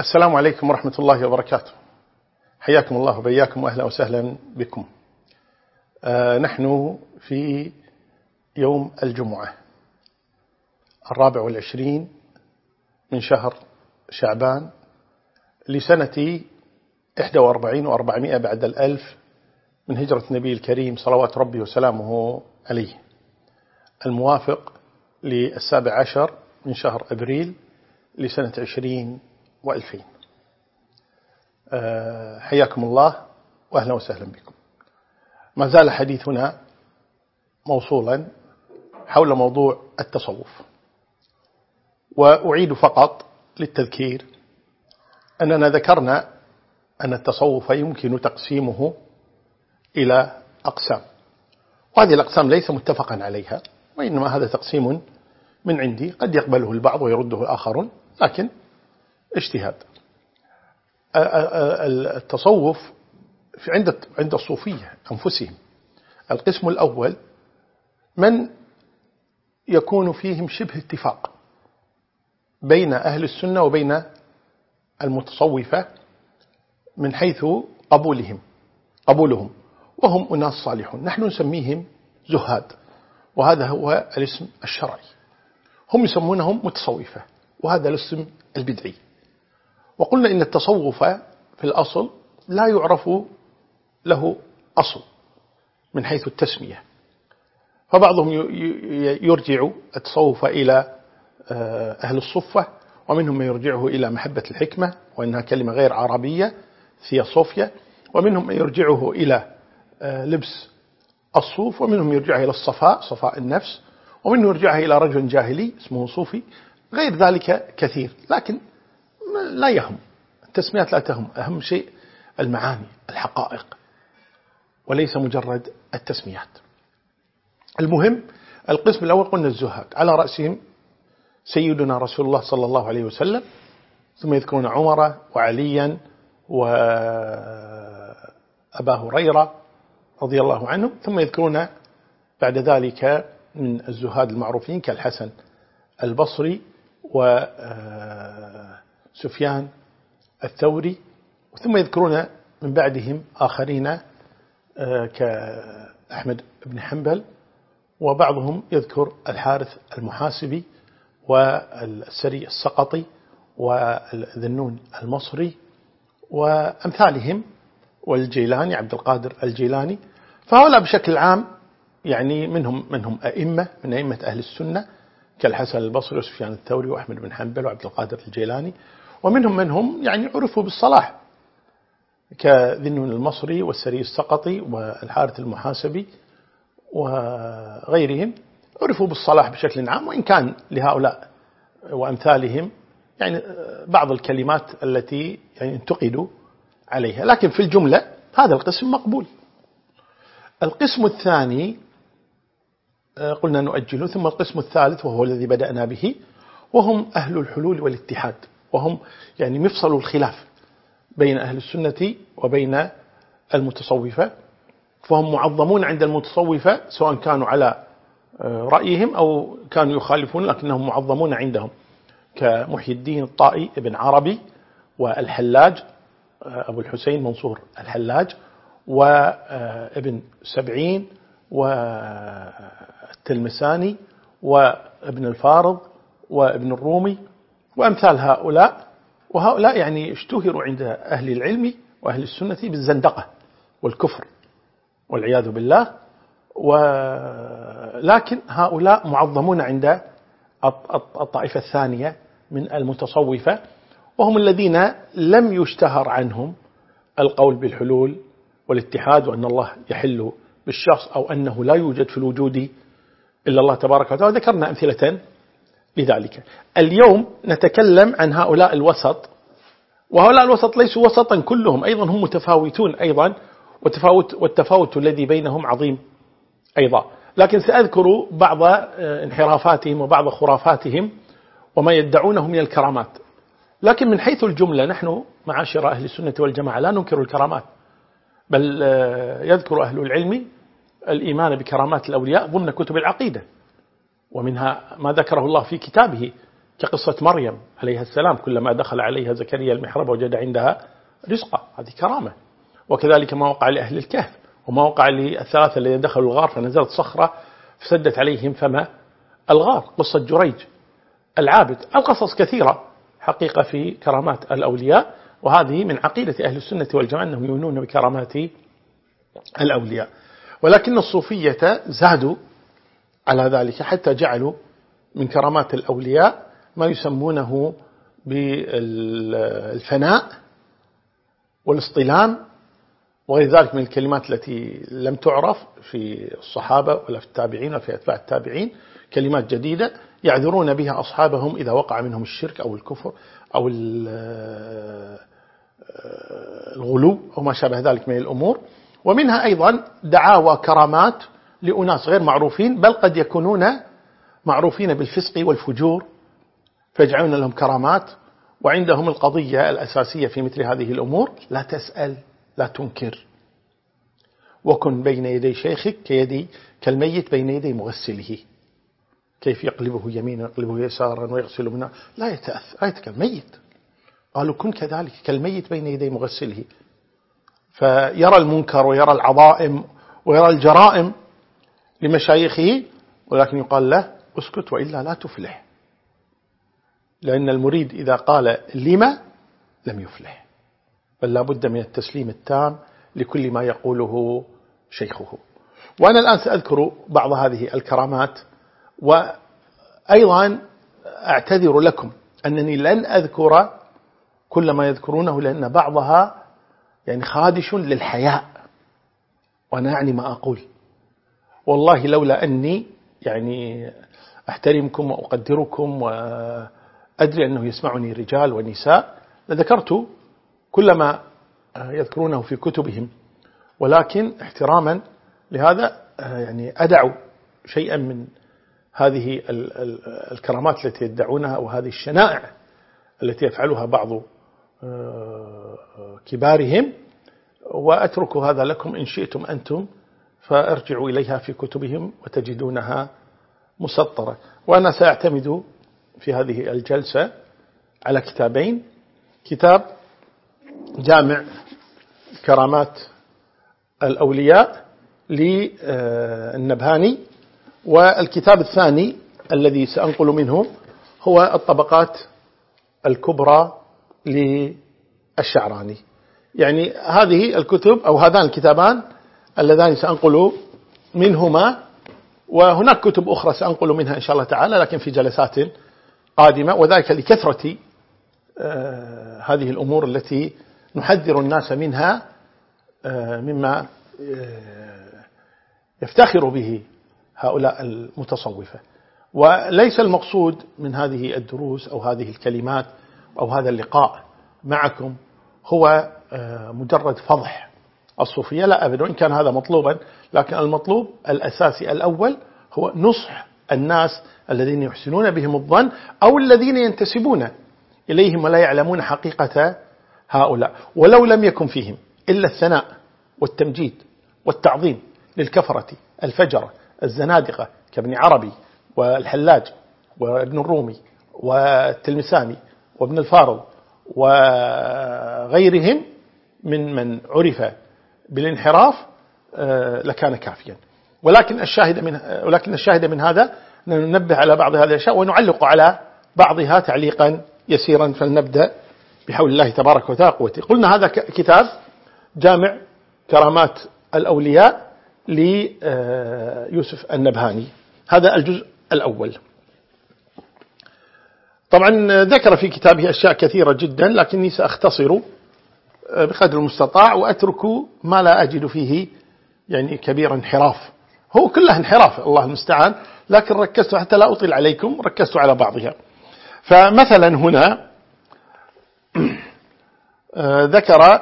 السلام عليكم ورحمة الله وبركاته. حياكم الله وبياكم وأهلا وسهلا بكم. آه نحن في يوم الجمعة الرابع والعشرين من شهر شعبان لسنة 41 وأربعمائة بعد الألف من هجرة النبي الكريم صلوات ربي وسلامه عليه. الموافق للسابع عشر من شهر أبريل لسنة عشرين وألفين. آه، حياكم الله وأهلا وسهلا بكم. ما زال حديثنا موصولا حول موضوع التصوف. وأعيد فقط للتذكير أننا ذكرنا أن التصوف يمكن تقسيمه إلى أقسام. وهذه الأقسام ليس متفقا عليها وإنما هذا تقسيم من عندي. قد يقبله البعض ويرده الآخرون لكن اجتهاد. التصوف في عند عند الصوفية أنفسهم. القسم الأول من يكون فيهم شبه اتفاق بين أهل السنة وبين المتصوفة من حيث قبولهم قبولهم. وهم أناس صالحون. نحن نسميهم زهاد. وهذا هو الاسم الشرعي. هم يسمونهم متصوفة. وهذا الاسم البدعي. وقلنا إن التصوف في الأصل لا يعرف له أصل من حيث التسمية. فبعضهم يرجع التصوف إلى آه، أهل الصفة ومنهم من يرجعه إلى محبة الحكمة وإنها كلمة غير عربية ثياصوفيا ومنهم من يرجعه إلى آه، لبس الصوف ومنهم يرجعه إلى الصفاء صفاء النفس. ومنهم يرجعه إلى رجل جاهلي اسمه صوفي. غير ذلك كثير. لكن لا يهم. التسميات لا تهم. أهم شيء المعاني الحقائق. وليس مجرد التسميات. المهم القسم الأول قلنا الزهاد. على رأسهم سيدنا رسول الله صلى الله عليه وسلم ثم يذكرون عمر وعليا وأبا هريرة رضي الله عنهم ثم يذكرون بعد ذلك من الزهاد المعروفين كالحسن البصري وسفيان الثوري ثم يذكرون من بعدهم آخرين آه، كأحمد بن حنبل وبعضهم يذكر الحارث المحاسبي والسري السقطي والذنون المصري وأمثالهم والجيلاني عبد القادر الجيلاني. فهؤلاء بشكل عام يعني منهم منهم أئمة من أئمة أهل السنة كالحسن البصري وسفيان الثوري وأحمد بن حنبل وعبد القادر الجيلاني. ومنهم من هم يعني عرفوا بالصلاح. كذنون المصري والسري السقطي والحارث المحاسبي وغيرهم عرفوا بالصلاح بشكل عام وإن كان لهؤلاء وأمثالهم يعني بعض الكلمات التي يعني انتقدوا عليها. لكن في الجملة هذا القسم مقبول. القسم الثاني قلنا نؤجله ثم القسم الثالث وهو الذي بدأنا به وهم أهل الحلول والاتحاد. وهم يعني مفصل الخلاف بين أهل السنة وبين المتصوفة فهم معظمون عند المتصوفة سواء كانوا على آه، رأيهم أو كانوا يخالفون لكنهم معظمون عندهم كمحي الدين الطائي ابن عربي والحلاج آه، أبو الحسين منصور الحلاج وابن سبعين والتلمساني وابن الفارض وابن الرومي وأمثال هؤلاء وهؤلاء يعني اشتهروا عند أهل العلم وأهل السنة بالزندقة والكفر والعياذ بالله. ولكن هؤلاء معظمون عند الطائفة الثانية من المتصوفة وهم الذين لم يشتهر عنهم القول بالحلول والاتحاد وأن الله يحل بالشخص أو أنه لا يوجد في الوجود إلا الله تبارك وتعالى. ذكرنا أمثلة لذلك اليوم نتكلم عن هؤلاء الوسط وهؤلاء الوسط ليسوا وسطا كلهم أيضا هم متفاوتون أيضا والتفاوت, والتفاوت الذي بينهم عظيم أيضا. لكن سأذكر بعض آه، انحرافاتهم وبعض خرافاتهم وما يدعونه من الكرامات. لكن من حيث الجملة نحن معاشر أهل السنة والجماعة لا ننكر الكرامات بل آه، يذكر أهل العلم الإيمان بكرامات الأولياء ضمن كتب العقيدة. ومنها ما ذكره الله في كتابه كقصة مريم عليها السلام كلما دخل عليها زكريا المحراب وجد عندها رزقا هذه كرامة. وكذلك ما وقع لأهل الكهف وما وقع للثلاثة الذين دخلوا الغار فنزلت صخرة فسدت عليهم فما الغار. قصة جريج العابد. القصص كثيرة حقيقة في كرامات الأولياء وهذه من عقيدة أهل السنة والجماعة أنهم يؤمنون بكرامات الأولياء. ولكن الصوفية زادوا على ذلك حتى جعلوا من كرامات الأولياء ما يسمونه بالفناء والاصطلام وغير ذلك من الكلمات التي لم تعرف في الصحابة ولا في التابعين ولا في أتباع التابعين كلمات جديدة يعذرون بها أصحابهم إذا وقع منهم الشرك أو الكفر أو الغلو أو ما شابه ذلك من الأمور. ومنها أيضا دعاوى كرامات لأناس غير معروفين بل قد يكونون معروفين بالفسق والفجور فيجعلون لهم كرامات وعندهم القضية الأساسية في مثل هذه الأمور لا تسأل لا تنكر. وكن بين يدي شيخك كيدي كالميت بين يدي مغسله. كيف يقلبه يمينا يقلبه يسارا ويغسل منها لا يتأثر لا يتكلم. ميت. قالوا كن كذلك كالميت بين يدي مغسله. فيرى المنكر ويرى العظائم ويرى الجرائم لمشايخه ولكن يقال له اسكت وإلا لا تفلح. لأن المريد إذا قال لما لم يفلح. بل لا بد من التسليم التام لكل ما يقوله شيخه. وأنا الآن سأذكر بعض هذه الكرامات وأيضا أعتذر لكم أنني لن أذكر كل ما يذكرونه لأن بعضها يعني خادش للحياء. وأنا أعني ما أقول. والله لولا أني يعني أحترمكم وأقدركم وأدري أنه يسمعني رجال ونساء لذكرت كل ما يذكرونه في كتبهم ولكن احتراما لهذا يعني أدعوا شيئا من هذه الكرامات التي يدعونها وهذه الشنائع التي يفعلها بعض آه، كبارهم وأترك هذا لكم إن شئتم أنتم فارجعوا إليها في كتبهم وتجدونها مسطرة. وأنا سأعتمد في هذه الجلسة على كتابين. كتاب جامع كرامات الأولياء للنبهاني والكتاب الثاني الذي سأنقل منه هو الطبقات الكبرى للشعراني. يعني هذه الكتب أو هذان الكتابان اللذان سأنقل منهما وهناك كتب أخرى سأنقل منها إن شاء الله تعالى لكن في جلسات قادمة وذلك لكثرة آه، هذه الأمور التي نحذر الناس منها آه، مما آه، يفتخر به هؤلاء المتصوفة. وليس المقصود من هذه الدروس أو هذه الكلمات أو هذا اللقاء معكم هو مجرد فضح الصوفية لا أبدا وإن كان هذا مطلوبا. لكن المطلوب الأساسي الأول هو نصح الناس الذين يحسنون بهم الظن أو الذين ينتسبون إليهم ولا يعلمون حقيقة هؤلاء. ولو لم يكن فيهم إلا الثناء والتمجيد والتعظيم للكفرة الفجرة الزنادقة كابن عربي والحلاج وابن الرومي والتلمساني وابن الفارض وغيرهم من من عرف بالانحراف آه، لكان كافيا. ولكن الشاهد من ولكن الشاهد من هذا ننبه على بعض هذه الأشياء ونعلق على بعضها تعليقا يسيرا فلنبدأ بحول الله تبارك وتعالى قوته. قلنا هذا كتاب جامع كرامات الأولياء ليوسف النبهاني. هذا الجزء الأول. طبعا ذكر في كتابه أشياء كثيرة جدا لكني سأختصر. بقدر المستطاع وأترك ما لا أجد فيه يعني كبير انحراف. هو كله انحراف الله المستعان. لكن ركزت حتى لا أطيل عليكم ركزت على بعضها. فمثلا هنا ذكر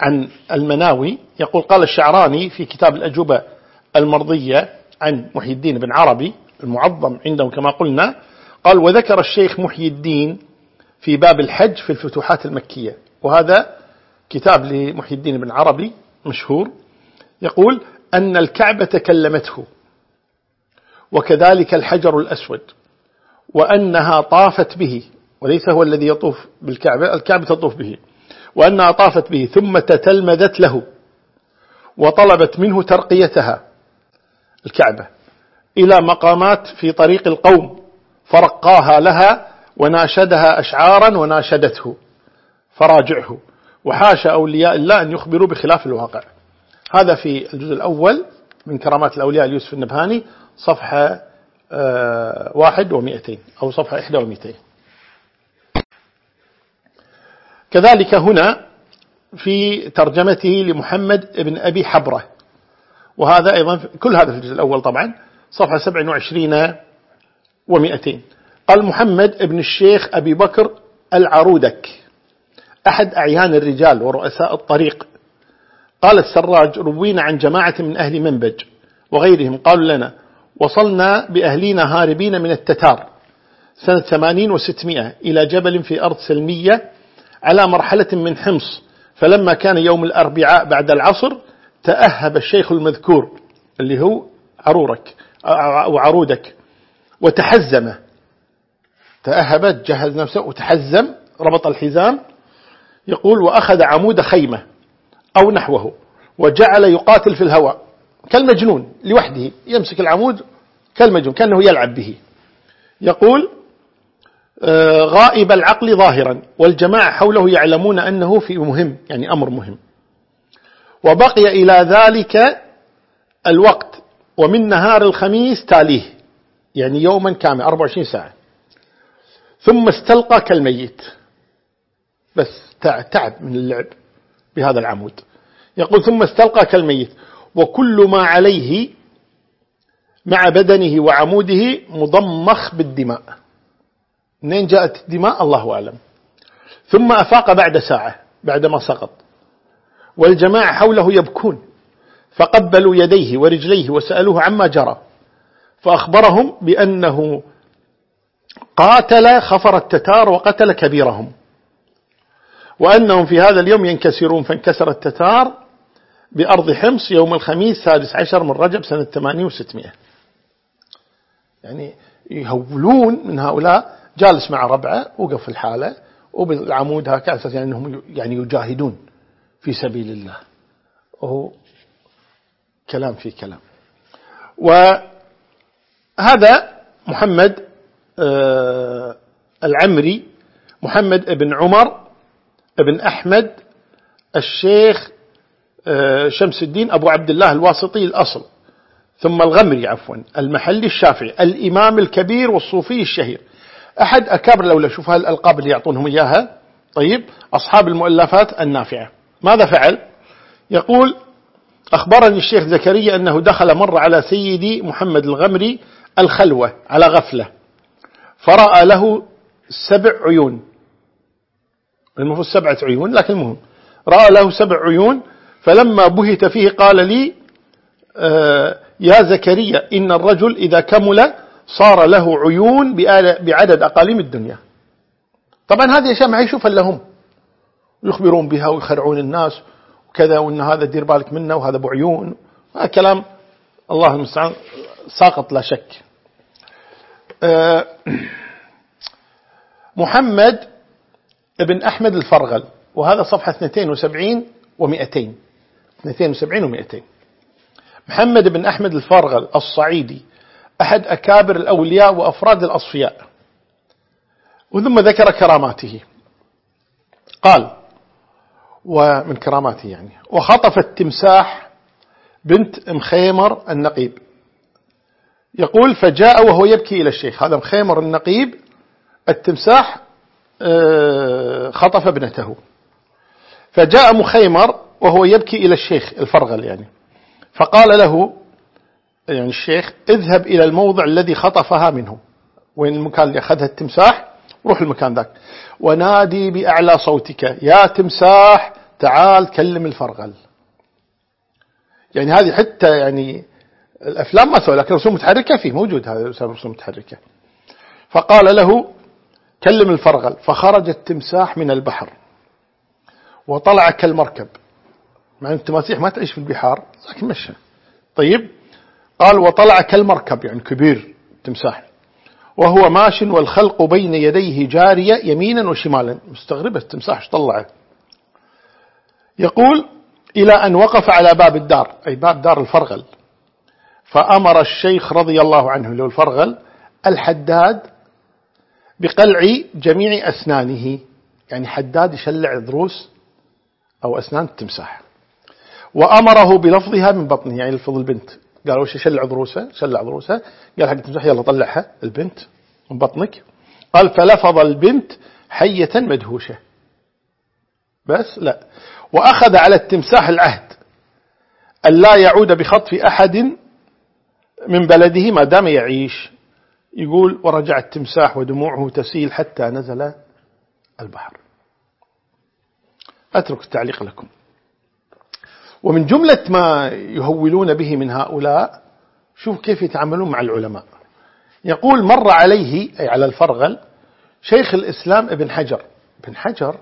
عن المناوي يقول قال الشعراني في كتاب الأجوبة المرضية عن محي الدين بن عربي المعظم عندهم كما قلنا قال وذكر الشيخ محي الدين في باب الحج في الفتوحات المكية. وهذا كتاب لمحي الدين بن عربي مشهور. يقول أن الكعبة كلمته وكذلك الحجر الأسود وأنها طافت به وليس هو الذي يطوف بالكعبة الكعبة تطوف به وأنها طافت به ثم تتلمذت له وطلبت منه ترقيتها الكعبة إلى مقامات في طريق القوم فرقاها لها وناشدها أشعارا وناشدته. فراجعه. وحاشا أولياء الله أن يخبروا بخلاف الواقع. هذا في الجزء الأول من كرامات الأولياء اليوسف النبهاني صفحة آه، واحد ومئتين أو صفحة إحدى ومئتين. كذلك هنا في ترجمته لمحمد بن أبي حبرة. وهذا أيضا كل هذا في الجزء الأول طبعا صفحة 27 و200 قال محمد بن الشيخ أبي بكر العرودك أحد أعيان الرجال ورؤساء الطريق. قال السراج روينا عن جماعة من أهل منبج وغيرهم قالوا لنا وصلنا بأهلنا هاربين من التتار سنة ثمانين وستمائة إلى جبل في أرض سلمية على مرحلة من حمص فلما كان يوم الأربعاء بعد العصر تأهب الشيخ المذكور اللي هو عرورك أو عرودك وتحزم تأهب جهز نفسه وتحزم ربط الحزام يقول وأخذ عمود خيمة أو نحوه وجعل يقاتل في الهواء كالمجنون لوحده يمسك العمود كالمجنون كأنه يلعب به. يقول آه، غائب العقل ظاهرا والجماعة حوله يعلمون أنه في مهم يعني أمر مهم. وبقي إلى ذلك الوقت ومن نهار الخميس تاليه يعني يوما كامل 24 ساعة. ثم استلقى كالميت. بس تعب من اللعب بهذا العمود. يقول ثم استلقى كالميت. وكل ما عليه مع بدنه وعموده مضمخ بالدماء. منين جاءت الدماء؟ الله أعلم. ثم أفاق بعد ساعة بعدما سقط. والجماعة حوله يبكون. فقبلوا يديه ورجليه وسألوه عما جرى. فأخبرهم بأنه قاتل خفر التتار وقتل كبيرهم. وأنهم في هذا اليوم ينكسرون فانكسر التتار بأرض حمص يوم الخميس سادس عشر من رجب سنة 8 وستمائة. يعني يهولون من هؤلاء جالس مع ربعة وقف الحالة وبالعمود هكذا أساس يعني أنهم يعني يجاهدون في سبيل الله. وهو كلام في كلام. وهذا محمد العمري محمد ابن عمر ابن أحمد الشيخ آه، شمس الدين أبو عبد الله الواسطي الأصل ثم الغمري عفوا المحلي الشافعي الإمام الكبير والصوفي الشهير. أحد أكابر لولا شوف هالألقاب اللي يعطونهم إياها. طيب أصحاب المؤلفات النافعة. ماذا فعل؟ يقول أخبرني الشيخ زكريا أنه دخل مر على سيدي محمد الغمري الخلوة على غفلة. فرأى له سبع عيون. المفروض سبعة عيون لكن المهم رأى له سبع عيون فلما بهت فيه قال لي آه يا زكريا إن الرجل إذا كمل صار له عيون بعدد أقاليم الدنيا. طبعا هذه أشياء ما يشوفها إلا هم. يخبرون بها ويخرعون الناس وكذا وإن هذا دير بالك منه وهذا أبو عيون هذا كلام الله المستعان ساقط لا شك. محمد ابن أحمد الفرغل وهذا صفحة 72 و200 72 و200 محمد بن أحمد الفرغل الصعيدي أحد أكابر الأولياء وأفراد الأصفياء. وثم ذكر كراماته. قال ومن كراماته يعني وخطف التمساح بنت مخيمر النقيب. يقول فجاء وهو يبكي إلى الشيخ. هذا مخيمر النقيب. التمساح آه، خطف ابنته. فجاء مخيمر وهو يبكي إلى الشيخ الفرغل يعني. فقال له يعني الشيخ اذهب إلى الموضع الذي خطفها منه. وين المكان اللي أخذها التمساح؟ روح المكان ذاك. ونادي بأعلى صوتك. يا تمساح تعال كلم الفرغل. يعني هذه حتى يعني الأفلام ما سوى لكن رسوم متحركة فيه موجود هذا رسوم متحركة. فقال له كلم الفرغل فخرج التمساح من البحر وطلع كالمركب مع التماسيح ما تعيش في البحار لكن مشى. طيب قال وطلع كالمركب يعني كبير تمساح وهو ماش والخلق بين يديه جارية يمينا وشمالا. مستغربة التمساح طلعه؟ يقول إلى أن وقف على باب الدار أي باب دار الفرغل. فأمر الشيخ رضي الله عنه له الفرغل الحداد بقلع جميع أسنانه. يعني حداد يشلع ضروس أو أسنان التمساح وأمره بلفظها من بطنه. يعني لفظ البنت. قال وش يشلع ضروسها شلع ضروسها قال حق التمساح يلا طلعها البنت من بطنك. قال فلفظ البنت حية مدهوشة. بس لا. وأخذ على التمساح العهد أن لا يعود بخطف أحد من بلده ما دام يعيش. يقول ورجع التمساح ودموعه تسيل حتى نزل البحر. أترك التعليق لكم. ومن جملة ما يهولون به من هؤلاء شوف كيف يتعاملون مع العلماء. يقول مر عليه أي على الفرغل شيخ الإسلام ابن حجر. ابن حجر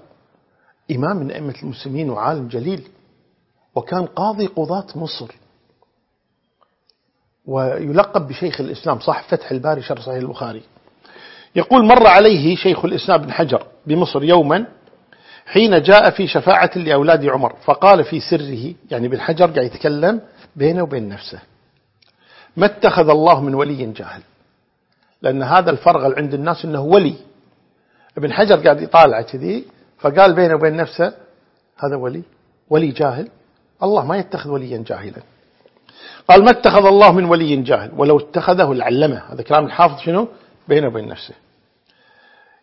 إمام من أئمة المسلمين وعالم جليل وكان قاضي قضاة مصر. ويلقب بشيخ الإسلام صاحب فتح الباري شرح صحيح البخاري. يقول مر عليه شيخ الإسلام بن حجر بمصر يوما حين جاء في شفاعة لأولاد عمر فقال في سره يعني بالحجر قاعد يتكلم بينه وبين نفسه ما اتخذ الله من ولي جاهل؟ لأن هذا الفرغل عند الناس أنه ولي. ابن حجر قاعد يطالع كذي فقال بينه وبين نفسه هذا ولي ولي جاهل؟ الله ما يتخذ وليا جاهلا. قال ما اتخذ الله من ولي جاهل ولو اتخذه العلمه هذا كلام الحافظ شنو؟ بينه وبين نفسه.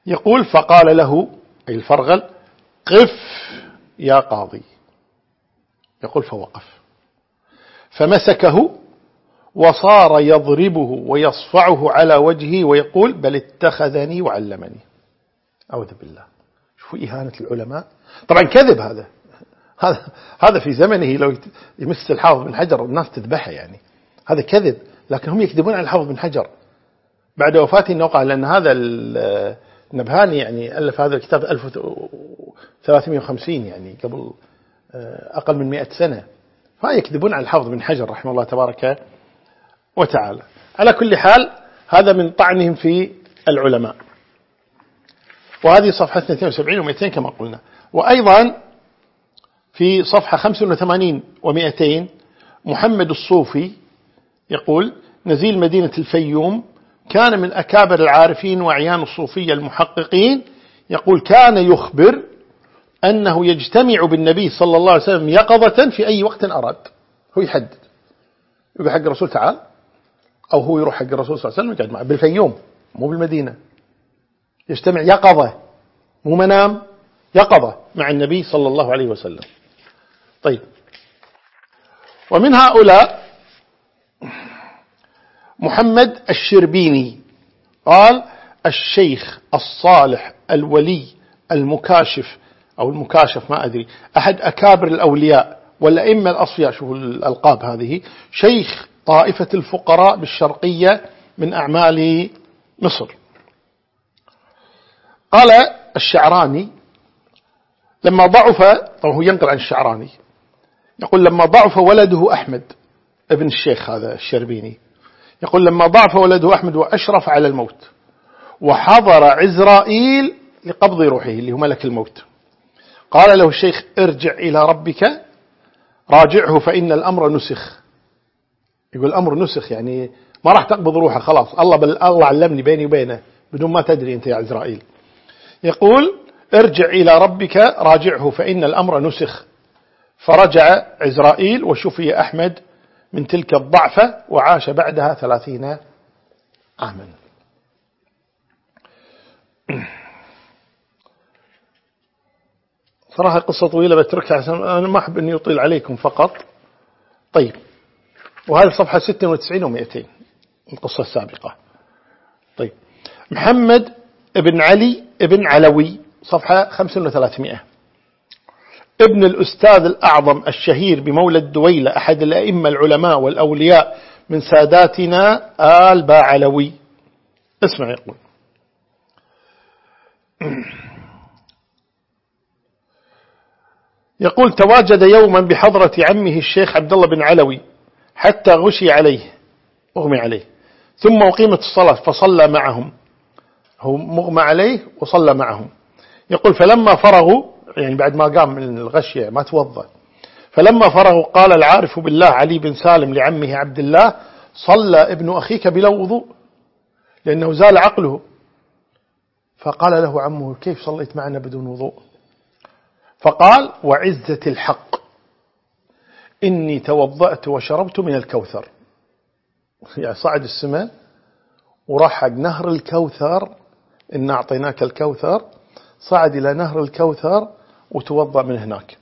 يقول فقال له أي الفرغل قف يا قاضي. يقول فوقف. فمسكه وصار يضربه ويصفعه على وجهه ويقول بل اتخذني وعلمني. أعوذ بالله. شوفوا إهانة العلماء. طبعا كذب هذا. هذا هذا في زمنه لو يمس الحافظ بن حجر الناس تذبحه يعني. هذا كذب لكن هم يكذبون على الحافظ بن حجر. بعد وفاته نوقع لأن هذا النبهاني يعني ألف هذا الكتاب 1350 يعني قبل آه، أقل من 100 سنة. فيكذبون على الحافظ بن حجر رحمه الله تبارك وتعالى. على كل حال هذا من طعنهم في العلماء. وهذه صفحة 72 و200 كما قلنا. وأيضا في صفحة 85 و200 محمد الصوفي يقول نزيل مدينة الفيوم كان من أكابر العارفين وعيان الصوفية المحققين يقول كان يخبر أنه يجتمع بالنبي صلى الله عليه وسلم يقظة في أي وقت أراد. هو يحدد. يقول حق الرسول تعال أو هو يروح حق الرسول صلى الله عليه وسلم يقعد معه. بالفيوم مو بالمدينة. يجتمع يقظة مو منام يقظة مع النبي صلى الله عليه وسلم. طيب. ومن هؤلاء محمد الشربيني قال الشيخ الصالح الولي المكاشف أو المكاشف ما أدري أحد أكابر الأولياء والأئمة الأصفياء شوفوا الألقاب هذه شيخ طائفة الفقراء بالشرقية من أعمال مصر. قال الشعراني لما ضعف طبعا هو ينقل عن الشعراني يقول لما ضعف ولده أحمد ابن الشيخ هذا الشربيني يقول لما ضعف ولده أحمد وأشرف على الموت وحضر عزرائيل لقبض روحه اللي هو ملك الموت. قال له الشيخ ارجع إلى ربك راجعه فإن الأمر نسخ. يقول الأمر نسخ يعني ما راح تقبض روحه خلاص. الله بل الله علمني بيني وبينه بدون ما تدري أنت يا عزرائيل يقول ارجع إلى ربك راجعه فإن الأمر نسخ. فرجع عزرائيل وشفي أحمد من تلك الضعفة وعاش بعدها ثلاثين عاما. صراحة قصة طويلة بتركها أنا ما أحب أن يطيل عليكم فقط. طيب وهذه صفحة 96 و200 القصة السابقة. طيب محمد ابن علي ابن علوي صفحة 5300 ابن الأستاذ الأعظم الشهير بمولد دويلة أحد الأئمة العلماء والأولياء من ساداتنا آل باعلوي. اسمع يقول. يقول تواجد يوما بحضرة عمه الشيخ عبد الله بن علوي حتى غشي عليه أغمي عليه ثم أقيمت الصلاة فصلى معهم. هو مغمى عليه وصلى معهم. يقول فلما فرغوا يعني بعد ما قام من الغشية ما توضأ. فلما فرغوا قال العارف بالله علي بن سالم لعمه عبد الله صلى ابن أخيك بلا وضوء لأنه زال عقله. فقال له عمه كيف صليت معنا بدون وضوء؟ فقال وعزة الحق إني توضأت وشربت من الكوثر. يعني صعد السماء وراح حق نهر الكوثر إن أعطيناك الكوثر. صعد إلى نهر الكوثر وتوضأ من هناك.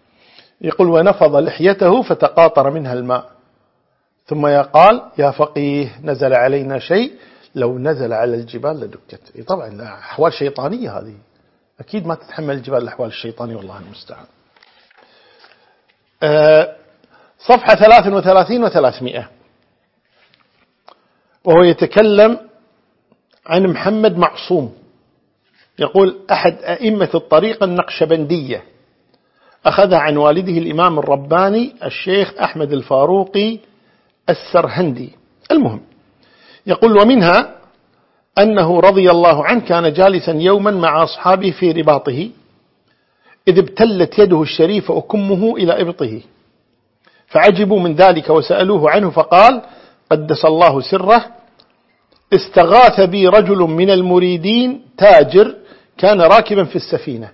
يقول ونفض لحيته فتقاطر منها الماء. ثم يقال يا فقيه نزل علينا شيء لو نزل على الجبال لدكت. طبعا أحوال شيطانية هذه. أكيد ما تتحمل الجبال الأحوال الشيطانية والله المستعان. أه صفحة 33 و300 وهو يتكلم عن محمد معصوم. يقول أحد أئمة الطريقة النقشبندية. أخذها عن والده الإمام الرباني الشيخ أحمد الفاروقي السرهندي. المهم يقول ومنها أنه رضي الله عنه كان جالسا يوما مع أصحابه في رباطه إذ ابتلت يده الشريفة وكمه إلى إبطه. فعجبوا من ذلك وسألوه عنه فقال قدس الله سره استغاث بي رجل من المريدين تاجر كان راكبا في السفينة.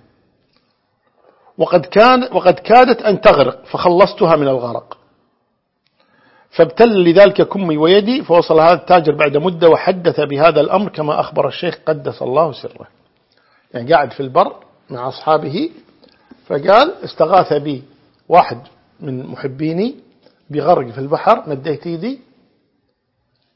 وقد, كان وقد كادت أن تغرق فخلصتها من الغرق. فابتل لذلك كمي ويدي فوصل هذا التاجر بعد مدة وحدث بهذا الأمر كما أخبر الشيخ قدس الله سره. يعني قاعد في البر مع أصحابه فقال استغاث بي واحد من محبيني بغرق في البحر مديت إيدي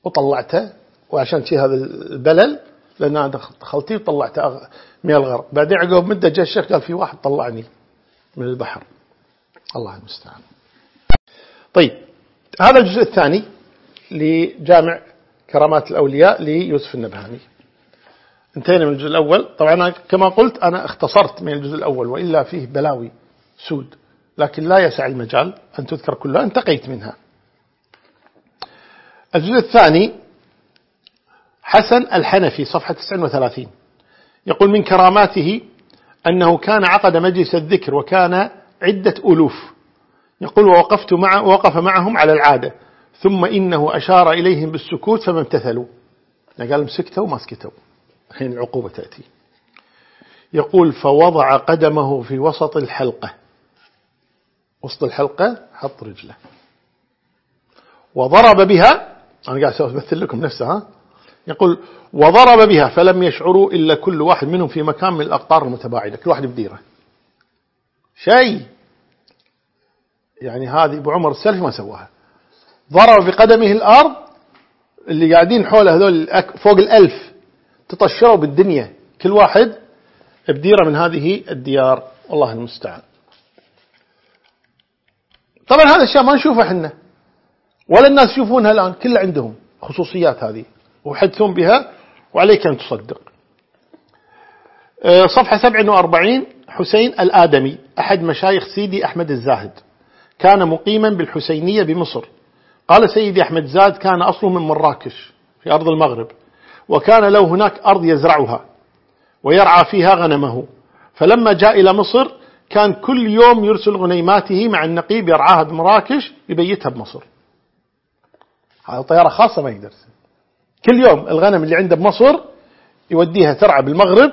وطلعته وعشان شيء هذا البلل لأن أنا دخلتي وطلعته من الغرق. بعدين عقب مدة جاء الشيخ قال في واحد طلعني. من البحر. الله المستعان. طيب هذا الجزء الثاني لجامع كرامات الأولياء ليوسف النبهاني. انتهينا من الجزء الأول. طبعا كما قلت أنا اختصرت من الجزء الأول وإلا فيه بلاوي سود لكن لا يسع المجال أن تذكر كلها انتقيت منها. الجزء الثاني حسن الحنفي صفحة 39 يقول من كراماته أنه كان عقد مجلس الذكر وكان عدة ألوف. يقول ووقفت مع ووقف معهم على العادة. ثم إنه أشار إليهم بالسكوت فما امتثلوا. يعني قال سكتوا ما سكتوا. حين العقوبة تأتي. يقول فوضع قدمه في وسط الحلقة. وسط الحلقة حط رجله. وضرب بها. أنا قاعد أمثل لكم نفسه ها؟ يقول وضرب بها فلم يشعروا إلا كل واحد منهم في مكان من الأقطار المتباعدة كل واحد بديرة. شيء! يعني هذه أبو عمر السلف ما سواها. ضرب بقدمه الأرض اللي قاعدين حوله هذول فوق الألف تطشروا بالدنيا. كل واحد بديرة من هذه الديار. والله المستعان. طبعا هذا الشيء ما نشوفه إحنا. ولا الناس يشوفونها الآن كل عندهم خصوصيات هذه. وحدثون بها وعليك أن تصدق. آه، صفحة 47 حسين الآدمي أحد مشايخ سيدي أحمد الزاهد. كان مقيما بالحسينية بمصر. قال سيدي أحمد زاد كان أصله من مراكش في أرض المغرب وكان له هناك أرض يزرعها ويرعى فيها غنمه. فلما جاء إلى مصر كان كل يوم يرسل غنيماته مع النقيب يرعاها بمراكش يبيتها بمصر. هذا طيارة خاصة ما يقدر كل يوم الغنم اللي عنده بمصر يوديها ترعى بالمغرب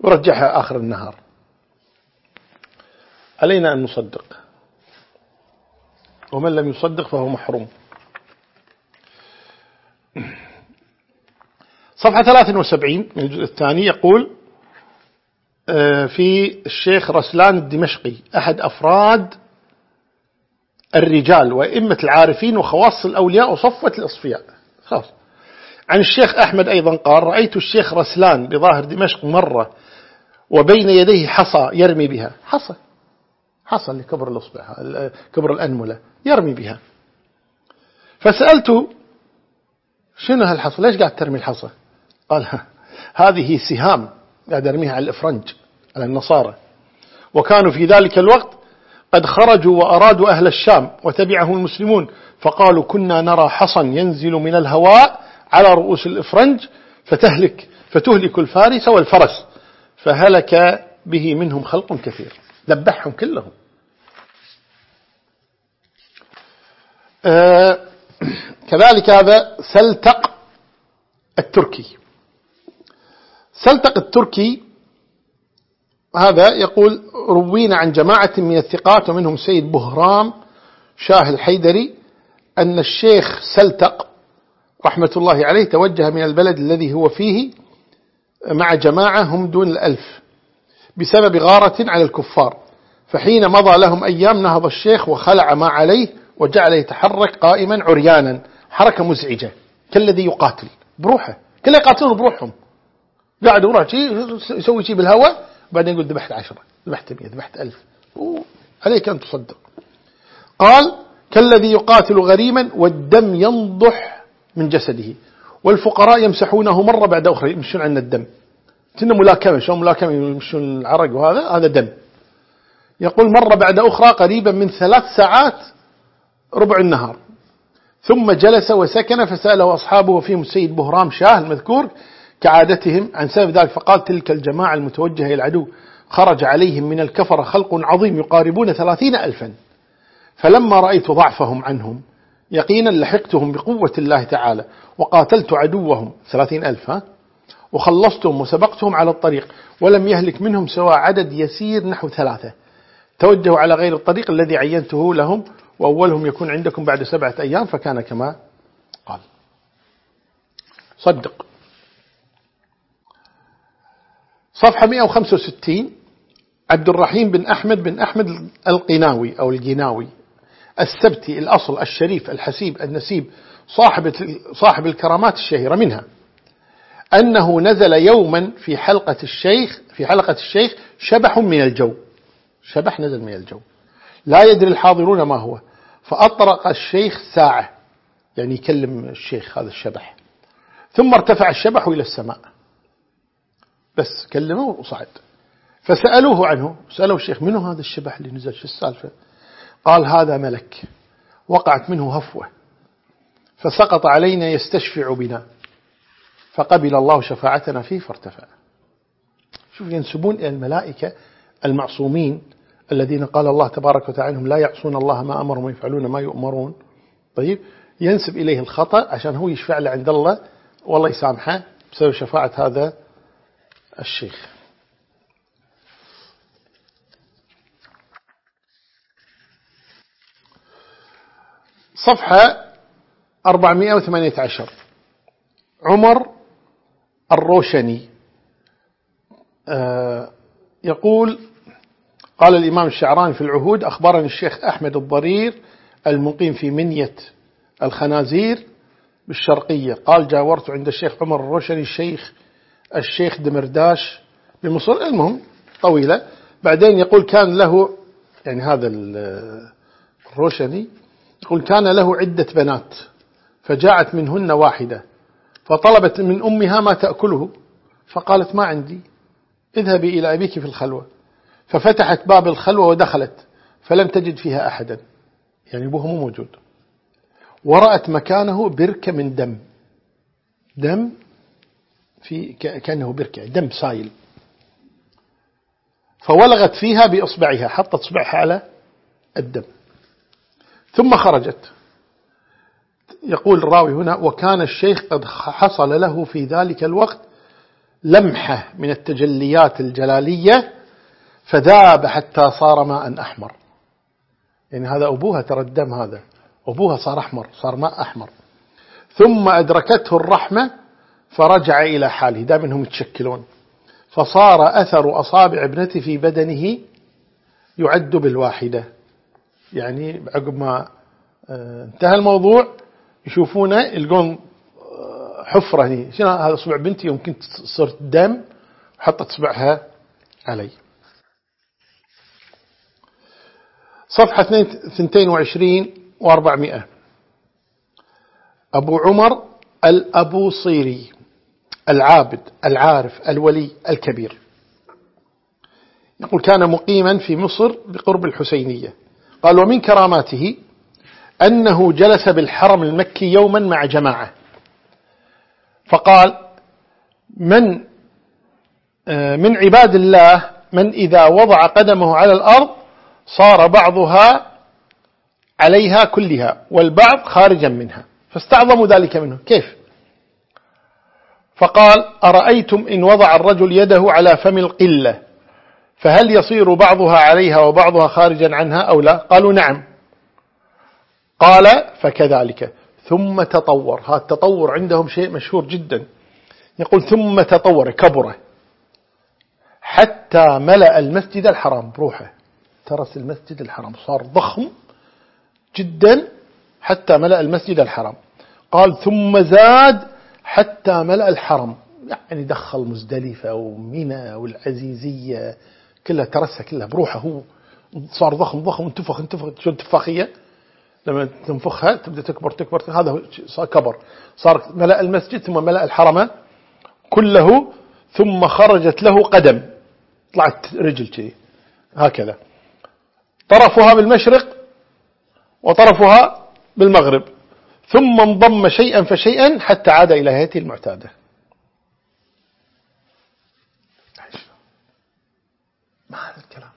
ويرجعها آخر النهار. علينا أن نصدق. ومن لم يصدق فهو محروم. صفحة 73 من الجزء الثاني يقول آه، في الشيخ رسلان الدمشقي أحد أفراد الرجال وإمة العارفين وخواص الأولياء وصفوة الأصفياء. خلاص. عن الشيخ أحمد أيضا قال رأيت الشيخ رسلان بظاهر دمشق مرة وبين يديه حصى يرمي بها. حصى. حصى لكبر الأصبع كبر الأنملة يرمي بها. فسألته شنو هالحصى؟ ليش قاعد ترمي الحصى؟ قال هذه سهام قاعد أرميها على الإفرنج على النصارى. وكانوا في ذلك الوقت قد خرجوا وأرادوا أهل الشام وتبعهم المسلمون فقالوا كنا نرى حصا ينزل من الهواء على رؤوس الإفرنج فتهلك فتهلك الفارس والفرس فهلك به منهم خلق كثير. ذبحهم كلهم. آه كذلك هذا سلتق التركي. سلتق التركي هذا يقول روينا عن جماعة من الثقات ومنهم سيد بهرام شاه الحيدري أن الشيخ سلتق رحمة الله عليه توجه من البلد الذي هو فيه مع جماعة هم دون الألف بسبب غارة على الكفار. فحين مضى لهم أيام نهض الشيخ وخلع ما عليه وجعل يتحرك قائما عريانا حركة مزعجة. كالذي يقاتل؟ بروحه. كله يقاتلون بروحهم. قاعد وراح شيء يسوي شيء بالهواء بعدين يقول ذبحت عشرة ذبحت مئة ذبحت ألف. عليك أن تصدق. قال كالذي يقاتل غريما والدم ينضح من جسده. والفقراء يمسحونه مرة بعد أخرى يمشون عن الدم. كنا ملاكمة شو ملاكمة؟ يمشون العرق وهذا هذا دم. يقول مرة بعد أخرى قريبا من ثلاث ساعات ربع النهار. ثم جلس وسكن فسأله أصحابه وفيهم السيد بهرام شاه المذكور كعادتهم عن سبب ذلك فقال تلك الجماعة المتوجهة إلى العدو خرج عليهم من الكفر خلق عظيم يقاربون ثلاثين ألفا. فلما رأيت ضعفهم عنهم يقينا لحقتهم بقوة الله تعالى وقاتلت عدوهم ثلاثين ألف ها؟ وخلصتهم وسبقتهم على الطريق ولم يهلك منهم سوى عدد يسير نحو ثلاثة. توجهوا على غير الطريق الذي عينته لهم وأولهم يكون عندكم بعد سبعة أيام فكان كما قال. صدق. صفحة 165 عبد الرحيم بن أحمد بن أحمد القناوي أو الجناوي. السبتي الأصل الشريف الحسيب النسيب صاحب صاحب الكرامات الشهيرة منها. أنه نزل يوما في حلقة الشيخ في حلقة الشيخ شبح من الجو. شبح نزل من الجو. لا يدري الحاضرون ما هو. فأطرق الشيخ ساعة. يعني يكلم الشيخ هذا الشبح. ثم ارتفع الشبح إلى السماء. بس كلمه وصعد. فسألوه عنه. سألوا الشيخ منو هذا الشبح اللي نزل؟ في السالفة؟ قال هذا ملك. وقعت منه هفوة. فسقط علينا يستشفع بنا. فقبل الله شفاعتنا فيه فارتفع. شوف ينسبون إلى الملائكة المعصومين الذين قال الله تبارك وتعالى لا يعصون الله ما أمرهم ويفعلون ما يؤمرون. طيب ينسب إليه الخطأ عشان هو يشفع له عند الله. والله يسامحه بسبب شفاعة هذا الشيخ. صفحة 418 عمر الروشني. آه، يقول قال الإمام الشعراني في العهود أخبرني الشيخ أحمد الضرير المقيم في منية الخنازير بالشرقية. قال جاورت عند الشيخ عمر الروشني الشيخ الشيخ دمرداش بمصر. المهم طويلة. بعدين يقول كان له يعني هذا الروشني يقول كان له عدة بنات فجاءت منهن واحدة فطلبت من أمها ما تأكله فقالت ما عندي اذهبي إلى أبيك في الخلوة ففتحت باب الخلوة ودخلت فلم تجد فيها أحدا يعني أبوها مو موجود. ورأت مكانه بركة من دم دم في كأنه بركة دم سايل. فولغت فيها بإصبعها حطت إصبعها على الدم. ثم خرجت. يقول الراوي هنا وكان الشيخ قد حصل له في ذلك الوقت لمحة من التجليات الجلالية فذاب حتى صار ماء أحمر. يعني هذا أبوها ترى الدم هذا أبوها صار أحمر صار ماء أحمر. ثم أدركته الرحمة فرجع إلى حاله دائما هم يتشكلون. فصار أثر أصابع ابنته في بدنه يعد بالواحدة. يعني عقب ما آه، انتهى الموضوع يشوفونه يلقون آه، حفرة هني. شنو هذا اصبع بنتي؟ يمكن صرت دم حطت اصبعها علي. صفحة 22 و400 أبو عمر الأبو صيري العابد العارف الولي الكبير. يقول كان مقيما في مصر بقرب الحسينية. قال ومن كراماته أنه جلس بالحرم المكي يوما مع جماعة. فقال من آه، من عباد الله من إذا وضع قدمه على الأرض صار بعضها عليها كلها والبعض خارجا منها. فاستعظموا ذلك منه. كيف؟ فقال أرأيتم إن وضع الرجل يده على فم القلة؟ فهل يصير بعضها عليها وبعضها خارجا عنها أو لا؟ قالوا نعم. قال فكذلك. ثم تطور. هذا التطور عندهم شيء مشهور جدا. يقول ثم تطور كبره حتى ملأ المسجد الحرام بروحه ترس المسجد الحرام صار ضخم جدا حتى ملأ المسجد الحرام. قال ثم زاد حتى ملأ الحرم. يعني دخل مزدلفة ومنى والعزيزية. كلها ترسها كلها بروحه هو. صار ضخم ضخم انتفخ انتفخ. شو التفاخية لما تنفخها تبدأ تكبر تكبر. هذا صار كبر. صار ملأ المسجد ثم ملأ الحرم كله ثم خرجت له قدم. طلعت رجل شيء. هكذا. طرفها بالمشرق وطرفها بالمغرب. ثم انضم شيئا فشيئا حتى عاد إلى هيئته المعتادة. هذا الكلام.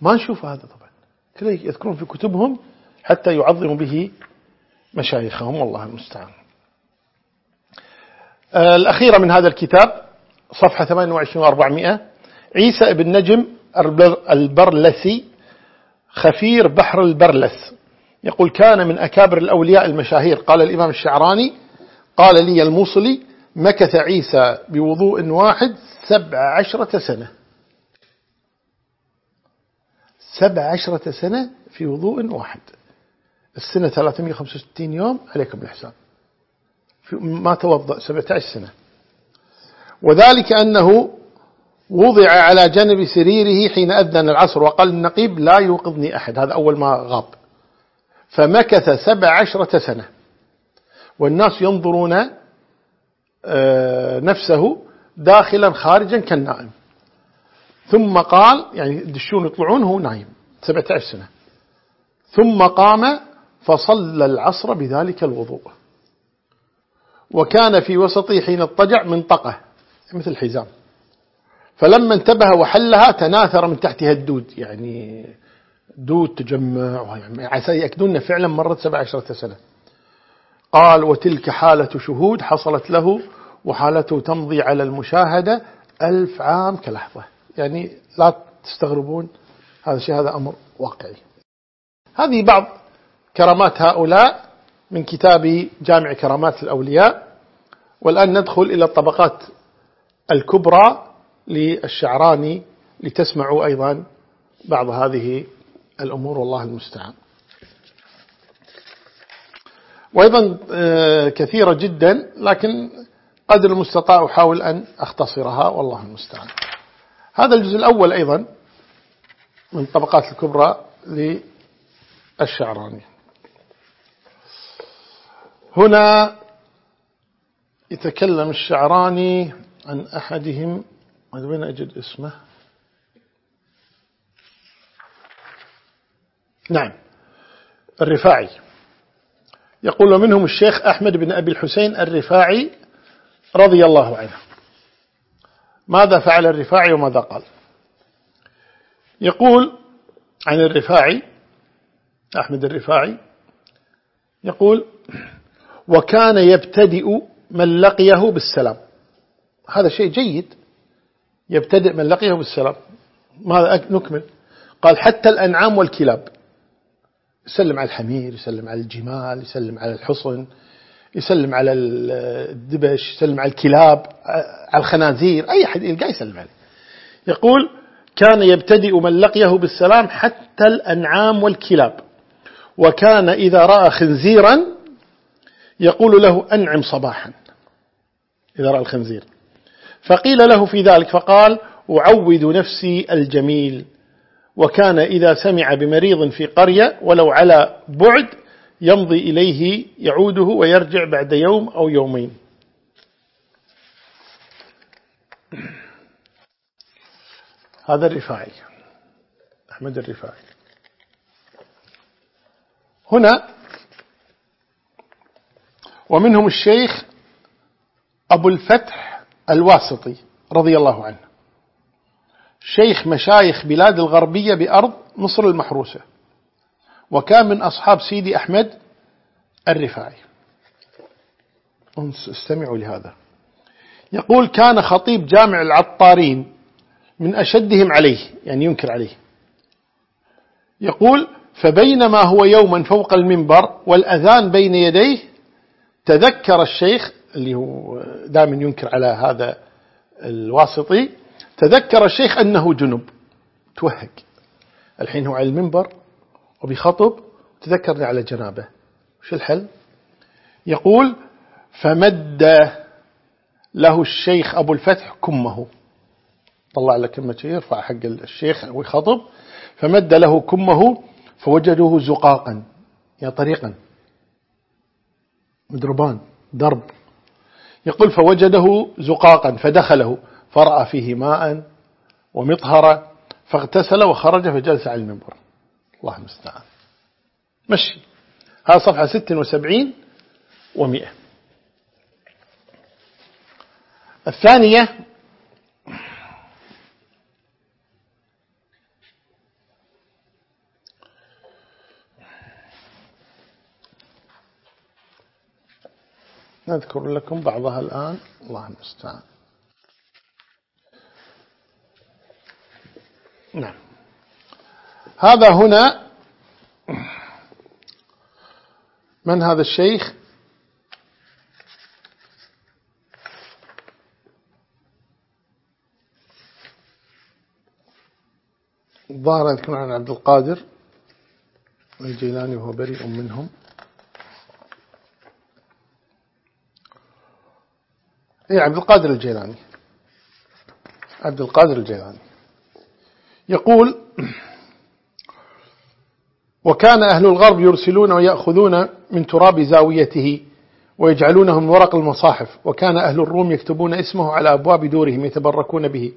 ما نشوف هذا طبعا. كذا يذكرون في كتبهم حتى يعظموا به مشايخهم والله المستعان. آه، الأخيرة من هذا الكتاب صفحة 28 و400 عيسى ابن نجم البرلسي خفير بحر البرلس. يقول كان من أكابر الأولياء المشاهير. قال الإمام الشعراني قال لي الموصلي مكث عيسى بوضوء واحد سبع عشرة سنة. سبع عشرة سنة في وضوء واحد. السنة 365 يوم عليكم الحساب ما توضأ 17 سنة. وذلك أنه وضع على جانب سريره حين أذن العصر وقال النقيب لا يوقظني أحد. هذا أول ما غاب. فمكث سبع عشرة سنة. والناس ينظرون آه، نفسه داخلا خارجا كالنائم. ثم قال يعني يدشون يطلعون هو نايم سبعة عشر سنة. ثم قام فصلى العصر بذلك الوضوء. وكان في وسطه حين اضطجع منطقة مثل حزام فلما انتبه وحلها تناثر من تحتها الدود يعني دود تجمع يعني عسى يأكدون فعلا مرت سبع عشرة سنة. قال وتلك حالة شهود حصلت له وحالته تمضي على المشاهدة ألف عام كلحظة. يعني لا تستغربون هذا الشيء هذا أمر واقعي. هذه بعض كرامات هؤلاء من كتاب جامع كرامات الأولياء. والآن ندخل إلى الطبقات الكبرى للشعراني لتسمعوا أيضا بعض هذه الأمور والله المستعان. وأيضا آه، كثيرة جدا لكن قدر المستطاع أحاول أن أختصرها والله المستعان. هذا الجزء الأول أيضا من الطبقات الكبرى للشعراني. هنا يتكلم الشعراني عن أحدهم وين أجد اسمه؟ نعم الرفاعي. يقول منهم الشيخ أحمد بن أبي الحسين الرفاعي رضي الله عنه. ماذا فعل الرفاعي وماذا قال؟ يقول عن الرفاعي أحمد الرفاعي يقول وكان يبتدئ من لقيه بالسلام. هذا شيء جيد يبتدئ من لقيه بالسلام. ماذا نكمل. قال حتى الأنعام والكلاب. يسلم على الحمير يسلم على الجمال يسلم على الحصن يسلم على الدبش يسلم على الكلاب على الخنازير أي أحد يلقاه يسلم عليه. يقول كان يبتدئ من لقيه بالسلام حتى الأنعام والكلاب وكان إذا رأى خنزيرا يقول له أنعم صباحا. إذا رأى الخنزير. فقيل له في ذلك فقال أعود نفسي الجميل وكان إذا سمع بمريض في قرية ولو على بعد يمضي إليه يعوده ويرجع بعد يوم أو يومين. هذا الرفاعي. أحمد الرفاعي. هنا ومنهم الشيخ أبو الفتح الواسطي رضي الله عنه. شيخ مشايخ بلاد الغربية بأرض مصر المحروسة. وكان من أصحاب سيدي أحمد الرفاعي. استمعوا لهذا. يقول كان خطيب جامع العطارين من أشدهم عليه يعني ينكر عليه. يقول فبينما هو يوما فوق المنبر والأذان بين يديه تذكر الشيخ اللي هو دائما ينكر على هذا الواسطي تذكر الشيخ أنه جنب توهق. الحين هو على المنبر وبيخطب تذكرني على جنابه. وش الحل؟ يقول فمد له الشيخ أبو الفتح كمه. طلع لك كلمة يرفع حق الشيخ ويخطب. فمد له كمه فوجدوه زقاقا يا طريقا. مدربان درب. يقول فوجده زقاقا فدخله فرأى فيه ماء ومطهرة فاغتسل وخرج فجلس على المنبر. الله المستعان. مشي. هذا صفحة 76 و100 الثانية نذكر لكم بعضها الآن. الله المستعان. نعم. هذا هنا. من هذا الشيخ؟ الظاهر يذكرون عن عبد القادر. الجيلاني وهو بريء منهم. اي عبد القادر الجيلاني. عبد القادر الجيلاني. يقول وكان أهل الغرب يرسلون ويأخذون من تراب زاويته ويجعلونه من ورق المصاحف وكان أهل الروم يكتبون اسمه على أبواب دورهم يتبركون به.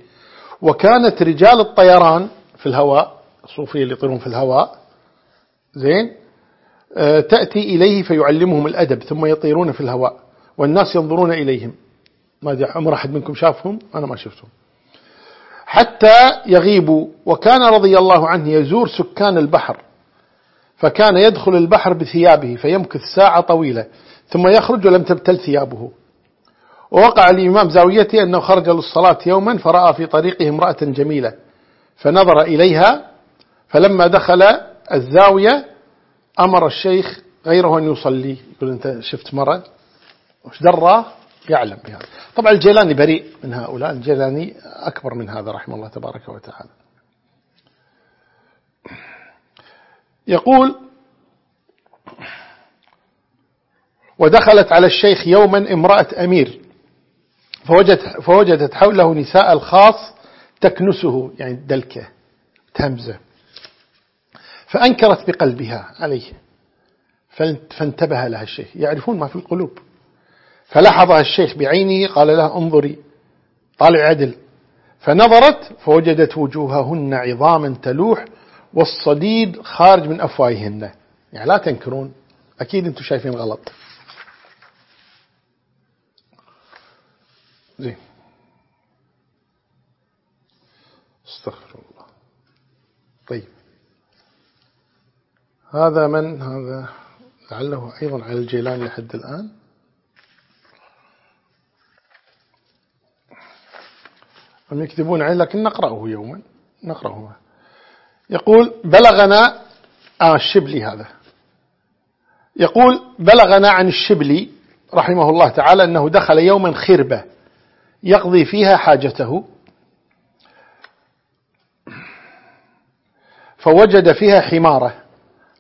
وكانت رجال الطيران في الهواء الصوفية اللي يطيرون في الهواء زين آه، تأتي إليه فيعلمهم الأدب ثم يطيرون في الهواء والناس ينظرون إليهم. ما أدري عمر أحد منكم شافهم؟ أنا ما شفتهم. حتى يغيبوا وكان رضي الله عنه يزور سكان البحر. فكان يدخل البحر بثيابه فيمكث ساعة طويلة ثم يخرج ولم تبتل ثيابه. ووقع الإمام زاويته أنه خرج للصلاة يوما فرأى في طريقه امرأة جميلة فنظر إليها فلما دخل الزاوية أمر الشيخ غيره أن يصلي. يقول أنت شفت مرة؟ وش دراه يعلم بهذا. طبعا الجيلاني بريء من هؤلاء الجيلاني أكبر من هذا رحمه الله تبارك وتعالى. يقول ودخلت على الشيخ يوما امرأة أمير فوجدت, فوجدت حوله نساء الخاص تكنسه. يعني دلكة تهمزة. فأنكرت بقلبها عليه فانتبه لها الشيخ. يعرفون ما في القلوب. فلحظها الشيخ بعينه قال لها انظري طالع عدل. فنظرت فوجدت وجوههن عظاما تلوح والصديد خارج من أفواههن. يعني لا تنكرون أكيد أنتم شايفين غلط. زين. استغفر الله. طيب. هذا من؟ هذا لعله أيضا على الجيلان لحد الآن. هم يكذبون عليه لكن نقرأه يوما. نقرأه. يقول بلغنا آه الشبلي هذا. يقول بلغنا عن الشبلي رحمه الله تعالى أنه دخل يوما خربة يقضي فيها حاجته فوجد فيها حمارة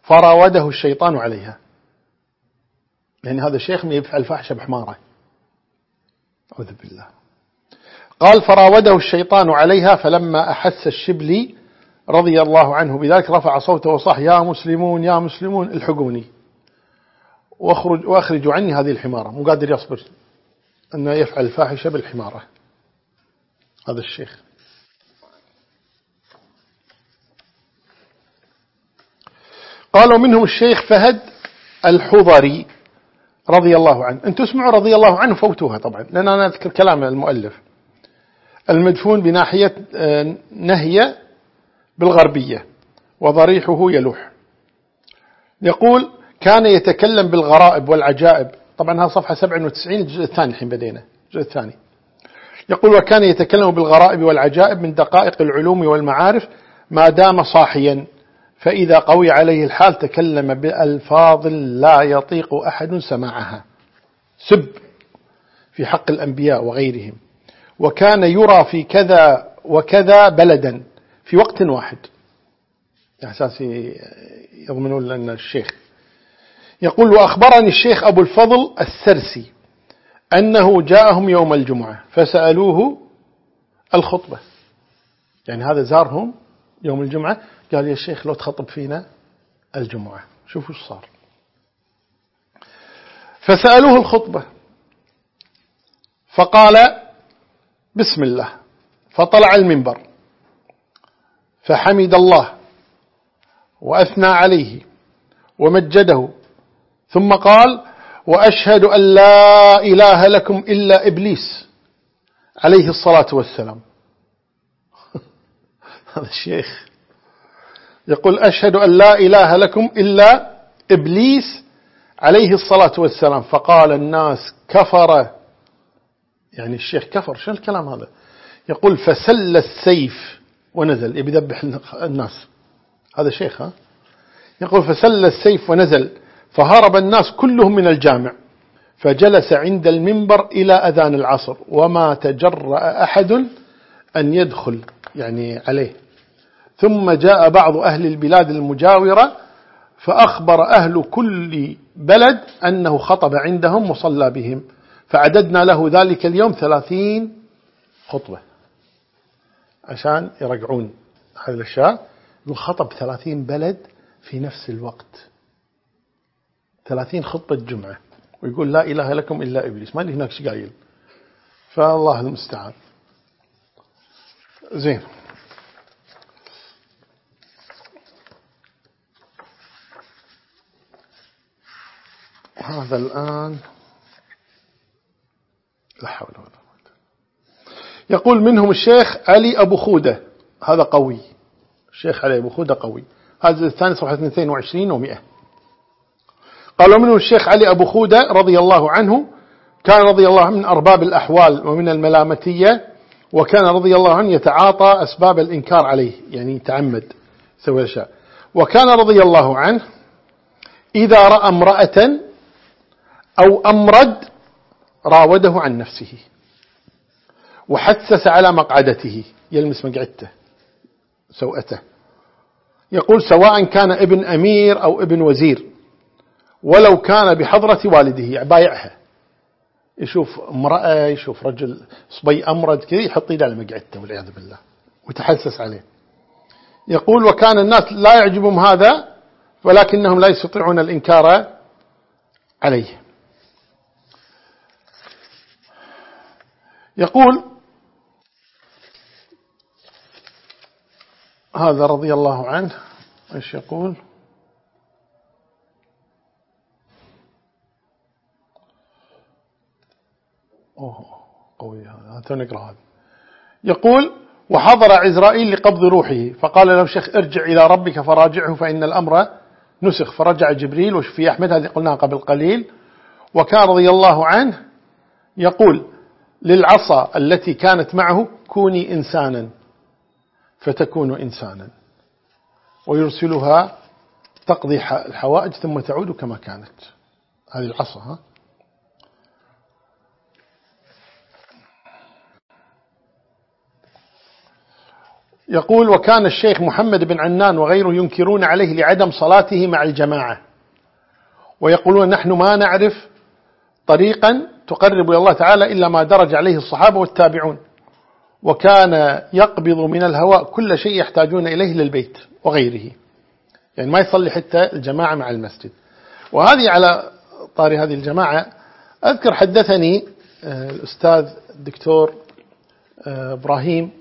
فراوده الشيطان عليها. يعني هذا الشيخ من يفعل فحشة بحمارة. أعوذ بالله. قال فراوده الشيطان عليها فلما أحس الشبلي رضي الله عنه بذلك رفع صوته وصح يا مسلمون يا مسلمون الحقوني. واخرج واخرجوا عني هذه الحمارة. مو قادر يصبر أنه يفعل الفاحشة بالحمارة. هذا الشيخ. قالوا منهم الشيخ فهد الحضري رضي الله عنه. أنتم اسمعوا رضي الله عنه فوتوها طبعا لأن أنا أذكر كلام المؤلف. المدفون بناحية آه، نهية بالغربية وضريحه يلوح. يقول كان يتكلم بالغرائب والعجائب. طبعا هذا صفحة 97 الجزء الثاني الحين بدينا الجزء الثاني. يقول وكان يتكلم بالغرائب والعجائب من دقائق العلوم والمعارف ما دام صاحيا فإذا قوي عليه الحال تكلم بألفاظ لا يطيق أحد سماعها. سب في حق الأنبياء وغيرهم. وكان يرى في كذا وكذا بلدا. في وقت واحد. أساس يضمنون لنا الشيخ يقول وأخبرني الشيخ أبو الفضل السرسي أنه جاءهم يوم الجمعة فسألوه الخطبة. يعني هذا زارهم يوم الجمعة. قال يا شيخ لو تخطب فينا الجمعة. شوفوا إيش صار. فسألوه الخطبة. فقال بسم الله. فطلع المنبر. فحمد الله وأثنى عليه ومجده. ثم قال وأشهد أن لا إله لكم إلا إبليس عليه الصلاة والسلام. هذا الشيخ. يقول أشهد أن لا إله لكم إلا إبليس عليه الصلاة والسلام. فقال الناس كفر. يعني الشيخ كفر. شو الكلام هذا؟ يقول فسل السيف. ونزل يبي يذبح الناس. هذا شيخ ها؟ يقول فسل السيف ونزل فهرب الناس كلهم من الجامع فجلس عند المنبر إلى أذان العصر وما تجرأ أحد أن يدخل يعني عليه. ثم جاء بعض أهل البلاد المجاورة فأخبر أهل كل بلد أنه خطب عندهم وصلى بهم فعددنا له ذلك اليوم ثلاثين خطبة عشان يرجعون هذه الأشياء. خطب ثلاثين بلد في نفس الوقت. ثلاثين خطبة جمعة. ويقول لا إله لكم إلا إبليس. ما لي هناك شقايل فالله المستعان. زين. هذا الآن لا حول ولا يقول منهم الشيخ علي أبو خودة. هذا قوي. الشيخ علي أبو خودة قوي. هذا الثاني صفحة 22 و100 قال منه الشيخ علي أبو خودة رضي الله عنه كان رضي الله عنه من أرباب الأحوال ومن الملامتية وكان رضي الله عنه يتعاطى أسباب الإنكار عليه يعني تعمد سوى الأشياء وكان رضي الله عنه إذا رأى امرأة أو أمرد راوده عن نفسه. وحسس على مقعدته. يلمس مقعدته. سوءته. يقول سواء كان ابن أمير أو ابن وزير ولو كان بحضرة والده بايعها. يشوف امرأة يشوف رجل صبي أمرد كذا يحط يده على مقعدته والعياذ بالله. ويتحسس عليه. يقول وكان الناس لا يعجبهم هذا ولكنهم لا يستطيعون الإنكار عليه. يقول هذا رضي الله عنه إيش يقول؟ أوه قوي هذا نقرأ هذا. يقول وحضر عزرائيل لقبض روحه فقال له شيخ ارجع إلى ربك فراجعه فإن الأمر نسخ. فرجع جبريل وفي أحمد هذه قلناها قبل قليل. وكان رضي الله عنه يقول للعصا التي كانت معه كوني إنسانا. فتكون إنسانا. ويرسلها تقضي الحوائج ثم تعود كما كانت. هذه العصا ها؟ يقول وكان الشيخ محمد بن عنان وغيره ينكرون عليه لعدم صلاته مع الجماعة. ويقولون نحن ما نعرف طريقا تقرب إلى الله تعالى إلا ما درج عليه الصحابة والتابعون. وكان يقبض من الهواء كل شيء يحتاجون إليه للبيت وغيره. يعني ما يصلي حتى الجماعة مع المسجد. وهذه على طاري هذه الجماعة. أذكر حدثني آه، الأستاذ الدكتور آه، إبراهيم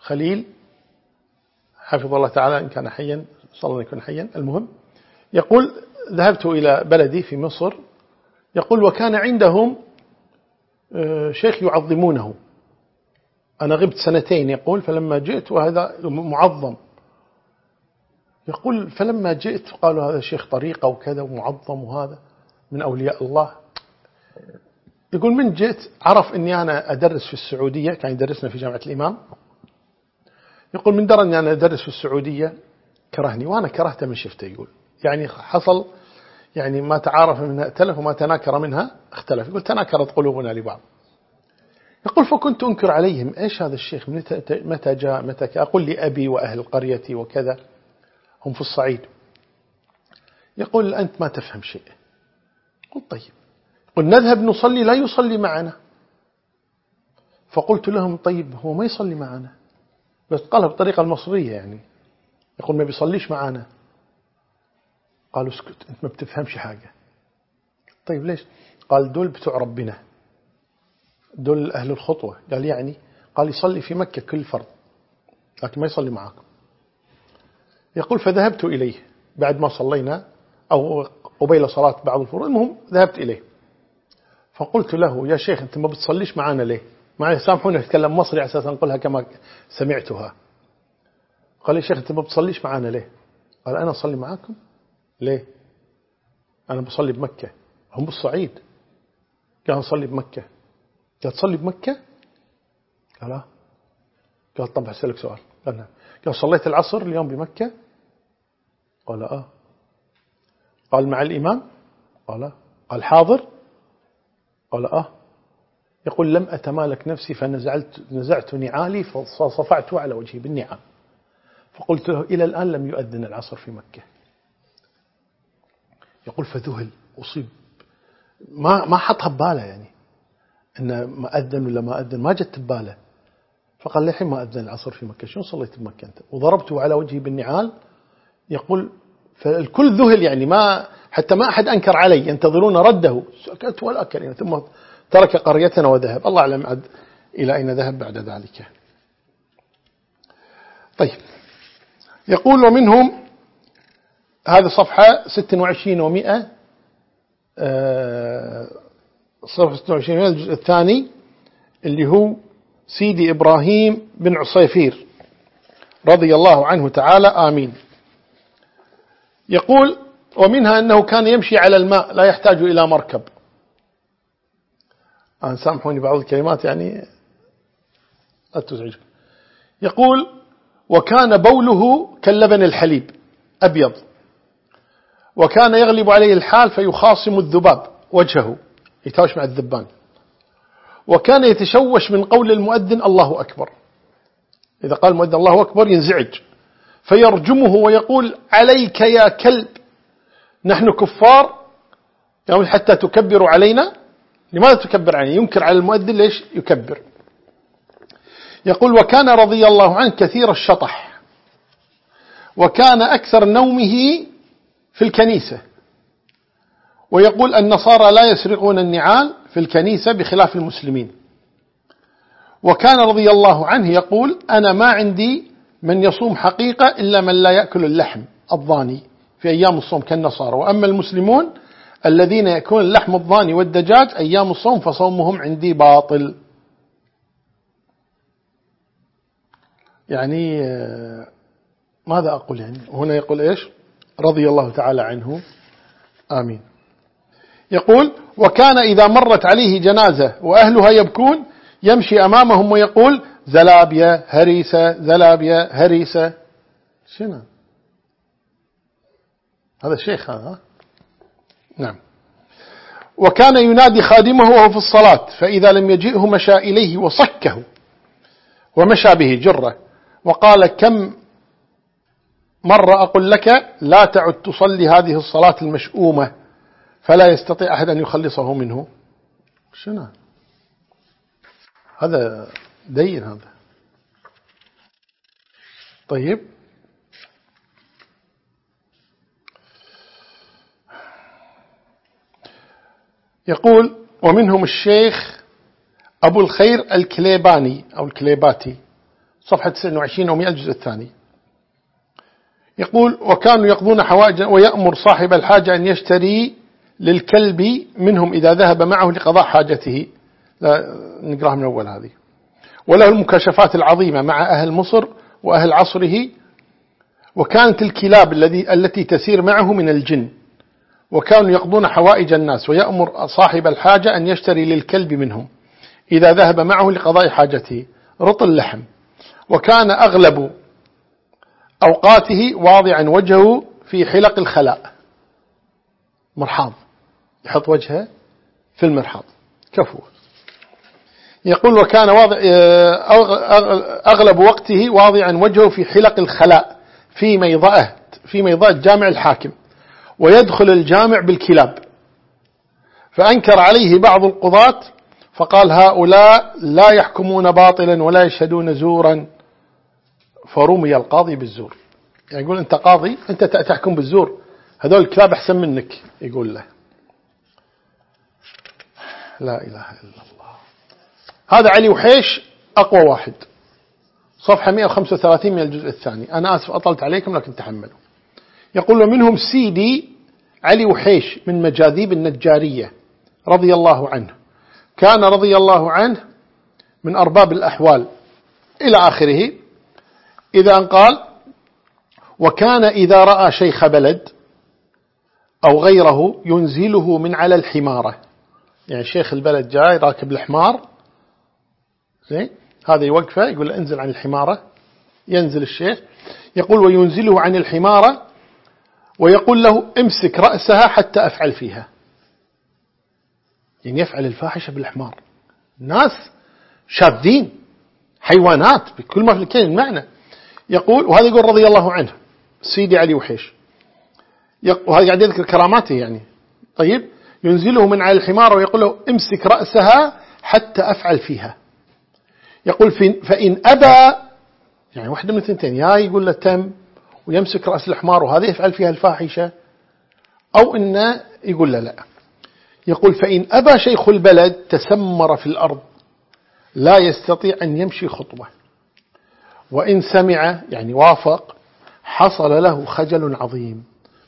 خليل حفظ الله تعالى إن كان حيا صلى الله يكون حيا. المهم يقول ذهبت إلى بلدي في مصر. يقول وكان عندهم آه، شيخ يعظمونه. أنا غبت سنتين يقول فلما جئت وهذا معظم. يقول فلما جئت قالوا هذا شيخ طريقة وكذا ومعظم وهذا من أولياء الله. يقول من جئت؟ عرف أني أنا أدرس في السعودية كان يدرسنا في جامعة الإمام. يقول من درى أني أنا أدرس في السعودية؟ كرهني وأنا كرهته من شفته يقول. يعني حصل يعني ما تعارف منها ائتلف وما تناكر منها اختلف. يقول تناكرت قلوبنا لبعض. يقول فكنت أنكر عليهم. إيش هذا الشيخ؟ متى جاء؟ متى أقول لي أبي وأهل قريتي وكذا. هم في الصعيد. يقول أنت ما تفهم شيء. قلت طيب. قل نذهب نصلي لا يصلي معنا. فقلت لهم طيب هو ما يصلي معنا. بس قالها بالطريقة المصرية يعني. يقول ما بيصليش معنا. قالوا اسكت أنت ما بتفهمش حاجة. طيب ليش؟ قال دول بتوع ربنا. دول أهل الخطوة. قال يعني قال يصلي في مكة كل فرض لكن ما يصلي معاكم. يقول فذهبت إليه بعد ما صلينا أو قبيل صلاة بعض الفروض المهم ذهبت إليه. فقلت له يا شيخ أنت ما بتصليش معنا ليه؟ معي سامحوني أتكلم مصري على أساس أنقلها كما سمعتها. قال يا شيخ أنت ما بتصليش معنا ليه؟ قال أنا أصلي معاكم. ليه؟ أنا بصلي بمكة. هم بالصعيد. قال أصلي بمكة. قال تصلي بمكة؟ قال لا قال طب أسألك سؤال. قال نعم قال صليت العصر اليوم بمكة؟ قال آه. قال مع الإمام؟ قال قال حاضر؟ قال آه. يقول لم أتمالك نفسي فنزعت نزعت نعالي فصفعت على وجهي بالنعال فقلت له إلى الآن لم يؤذن العصر في مكة. يقول فذهل أصيب. ما ما حطها بباله يعني. إنه ما أذن ولا ما أذن ما جت بباله. فقال لي ما أذن العصر في مكة. شلون صليت بمكة أنت؟ وضربته على وجهي بالنعال. يقول فالكل ذهل يعني ما حتى ما أحد أنكر علي. ينتظرون رده. سكت ولا كلمة ثم ترك قريتنا وذهب. الله أعلم عد إلى أين ذهب بعد ذلك. طيب. يقول ومنهم هذه صفحة 26 و100 صفحة 26 الجزء الثاني اللي هو سيدي إبراهيم بن عصيفير رضي الله عنه تعالى آمين. يقول ومنها أنه كان يمشي على الماء لا يحتاج إلى مركب. أنا سامحوني بعض الكلمات يعني لا تزعجكم يقول وكان بوله كاللبن الحليب أبيض. وكان يغلب عليه الحال فيخاصم الذباب وجهه. يتوش مع الذبان. وكان يتشوش من قول المؤذن الله أكبر. إذا قال المؤذن الله أكبر ينزعج. فيرجمه ويقول عليك يا كلب. نحن كفار. يقول حتى تكبروا علينا. لماذا تكبر علينا؟ ينكر على المؤذن ليش؟ يكبر. يقول وكان رضي الله عنه كثير الشطح. وكان أكثر نومه في الكنيسة. ويقول النصارى لا يسرقون النعال في الكنيسة بخلاف المسلمين. وكان رضي الله عنه يقول أنا ما عندي من يصوم حقيقة إلا من لا يأكل اللحم الضاني في أيام الصوم كالنصارى. وأما المسلمون الذين يأكلون اللحم الضاني والدجاج أيام الصوم فصومهم عندي باطل. يعني آه، ماذا أقول يعني؟ هنا يقول إيش؟ رضي الله تعالى عنه. آمين. يقول وكان إذا مرت عليه جنازة وأهلها يبكون يمشي أمامهم ويقول زلابيا هريسة زلابيا هريسة. شنو؟ هذا الشيخ هذا نعم. وكان ينادي خادمه وهو في الصلاة فإذا لم يجئه مشى إليه وصكه ومشى به جرة وقال كم مرة أقول لك لا تعد تصلي هذه الصلاة المشؤومة؟ فلا يستطيع أحد أن يخلصه منه. شنو؟ هذا دين هذا. طيب. يقول ومنهم الشيخ أبو الخير الكليباني أو الكليباتي صفحة 29 و100 الجزء الثاني. يقول وكانوا يقضون حوائج ويأمر صاحب الحاجة أن يشتري للكلب منهم إذا ذهب معه لقضاء حاجته. لا نقراها من أول هذه. وله المكاشفات العظيمة مع أهل مصر وأهل عصره وكانت الكلاب الذي التي تسير معه من الجن وكانوا يقضون حوائج الناس ويأمر صاحب الحاجة أن يشتري للكلب منهم إذا ذهب معه لقضاء حاجته. رطل لحم وكان أغلب أوقاته واضعا وجهه في حلق الخلاء. مرحاض. يحط وجهه في المرحاض. كفو. يقول وكان واضع أغلب وقته واضعا وجهه في حلق الخلاء في ميضأة في ميضأة جامع الحاكم ويدخل الجامع بالكلاب. فأنكر عليه بعض القضاة فقال هؤلاء لا يحكمون باطلا ولا يشهدون زورا. فرمي القاضي بالزور. يعني يقول أنت قاضي أنت تحكم بالزور. هذول الكلاب أحسن منك. يقول له. لا إله إلا الله. هذا علي وحيش أقوى واحد. صفحة 135 من الجزء الثاني. أنا آسف أطلت عليكم لكن تحملوا. يقول ومنهم سيدي علي وحيش من مجاذيب النجارية رضي الله عنه. كان رضي الله عنه من أرباب الأحوال إلى آخره. إذا أن قال وكان إذا رأى شيخ بلد أو غيره ينزله من على الحمارة. يعني شيخ البلد جاي راكب الحمار زين؟ هذا يوقفه يقول انزل عن الحمارة. ينزل الشيخ يقول وينزله عن الحمارة ويقول له امسك رأسها حتى أفعل فيها. يعني يفعل الفاحشة بالحمار. ناس شاذين حيوانات بكل ما في الكلمة المعنى يقول وهذا يقول رضي الله عنه سيدي علي وحيش. وهذا قاعد يذكر كراماته يعني. طيب ينزله من على الحمار ويقول له امسك رأسها حتى أفعل فيها. يقول فإن أبى يعني واحدة من الثنتين يا يقول له تم ويمسك رأس الحمار وهذا يفعل فيها الفاحشة أو إنه يقول له لا. يقول فإن أبى شيخ البلد تسمر في الأرض لا يستطيع أن يمشي خطوة. وإن سمع يعني وافق حصل له خجل عظيم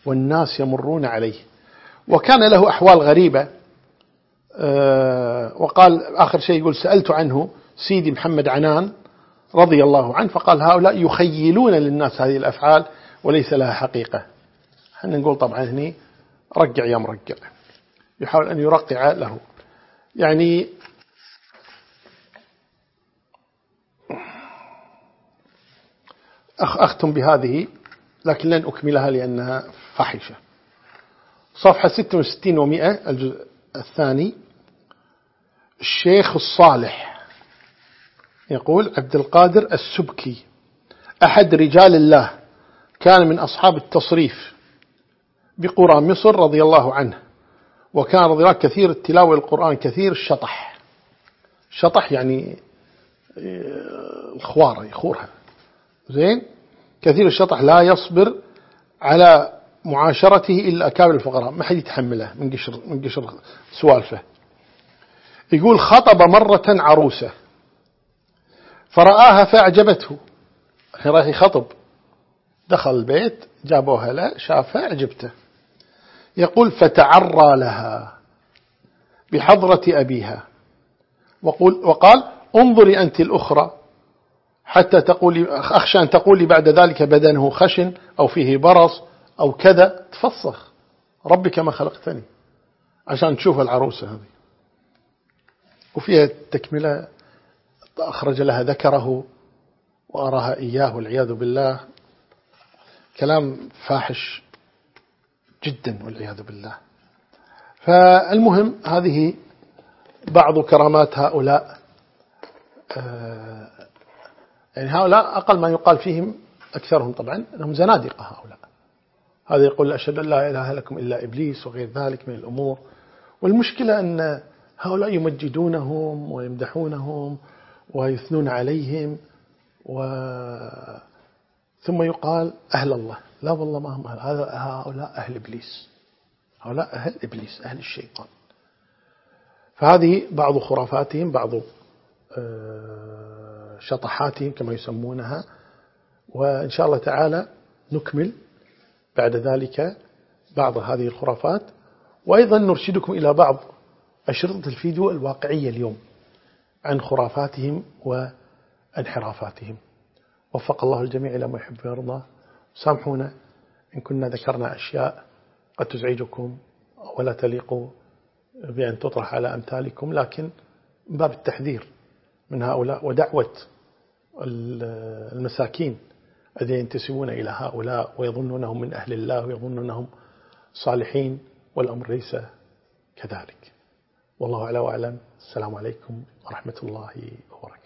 والناس يمرون عليه. وكان له أحوال غريبة. آه، وقال آخر شيء يقول سألت عنه سيدي محمد عنان رضي الله عنه فقال هؤلاء يخيلون للناس هذه الأفعال وليس لها حقيقة. إحنا نقول طبعا هني رقع يا مرقع يحاول أن يرقع له. يعني أختم بهذه لكن لن أكملها لأنها فاحشة. صفحة 66 و100 الجزء الثاني. الشيخ الصالح يقول عبد القادر السبكي أحد رجال الله كان من أصحاب التصريف بقرى مصر رضي الله عنه وكان رضي الله كثير التلاوة القرآن كثير الشطح شطح يعني آه، الخوارة يخورها. زين؟ كثير الشطح لا يصبر على معاشرته إلا أكابر الفقراء. ما حد يتحمله من قشر, من قشر سوالفه. يقول خطب مرة عروسة. فرآها فأعجبته. الحين رايح يخطب. دخل البيت جابوها له شافها أعجبته. يقول فتعرى لها بحضرة أبيها. وقول وقال انظري أنت الأخرى حتى تقولي أخشى أن تقولي بعد ذلك بدنه خشن أو فيه برص. أو كذا تفسخ. ربي كما خلقتني. عشان تشوف العروسة هذه. وفيها تكملة أخرج لها ذكره وأراها إياه والعياذ بالله. كلام فاحش جدا والعياذ بالله. فالمهم هذه بعض كرامات هؤلاء. آه، يعني هؤلاء أقل ما يقال فيهم أكثرهم طبعا أنهم زنادقة هؤلاء. هذا يقول أشهد أن لا إله لكم إلا إبليس وغير ذلك من الأمور. والمشكلة أن هؤلاء يمجدونهم ويمدحونهم ويثنون عليهم و ثم يقال أهل الله. لا والله ما هم أهل. هذا هؤلاء أهل إبليس. هؤلاء أهل إبليس أهل الشيطان. فهذه بعض خرافاتهم بعض آه، شطحاتهم كما يسمونها. وإن شاء الله تعالى نكمل بعد ذلك بعض هذه الخرافات. وأيضا نرشدكم إلى بعض أشرطة الفيديو الواقعية اليوم عن خرافاتهم وانحرافاتهم. وفق الله الجميع إلى ما يحب ويرضى. سامحونا إن كنا ذكرنا أشياء قد تزعجكم ولا تليق بأن تطرح على أمثالكم لكن باب التحذير من هؤلاء ودعوة المساكين الذين ينتسبون إلى هؤلاء ويظنونهم من أهل الله ويظنونهم صالحين والأمر ليس كذلك. والله أعلى وأعلم. السلام عليكم ورحمة الله وبركاته.